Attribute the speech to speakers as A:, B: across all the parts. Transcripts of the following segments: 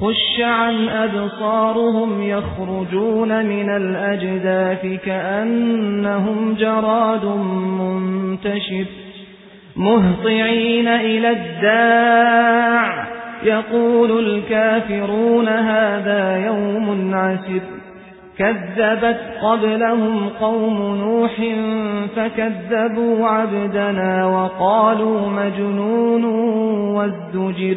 A: خش عن أبصارهم يخرجون من الأجداث كأنهم جراد منتشر مهطعين إلى الداع. يقول الكافرون هذا يوم عسر. كذبت قبلهم قوم نوح فكذبوا عبدنا وقالوا مجنون وازدجر.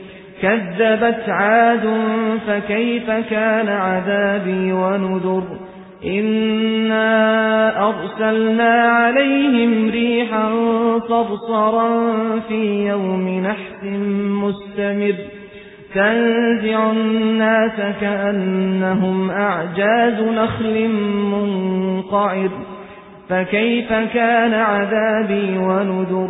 A: كذبت عاد فكيف كان عذابي ونذر إنا أرسلنا عليهم ريحا صرصرا في يوم نحس مستمر تنزع الناس كأنهم أعجاز نخل منقعر فكيف كان عذابي ونذر